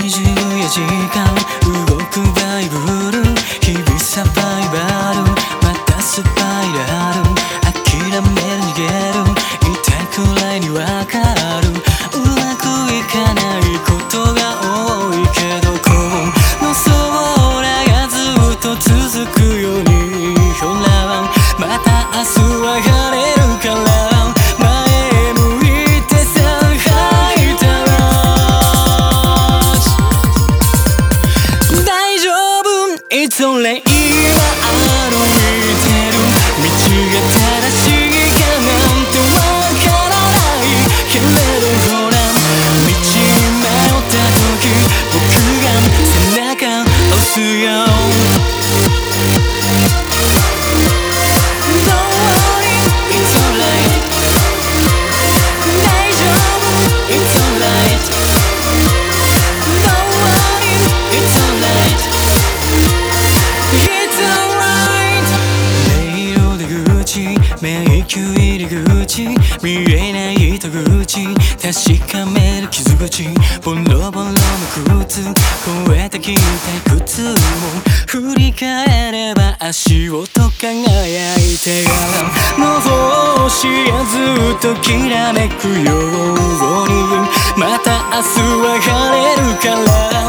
24時間動くバイブル日々サバイバル。それ今歩いてる道が正しいかなんてわからないけれどほら道に迷った時僕が背中押すよ口迷宮入り口見えない戸口確かめる傷口ボロボロの靴超えてきた靴も振り返れば足音輝いての星がずっときらめくようにまた明日は晴れるから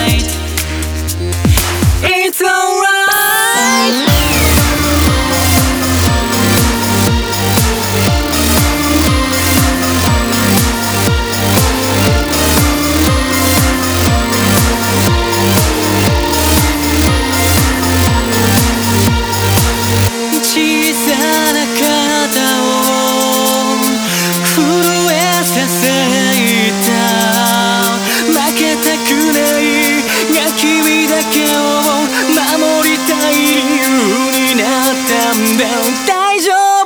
君だけを守りたい理由になったんだ大丈夫。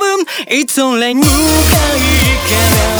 いつ俺向かいから。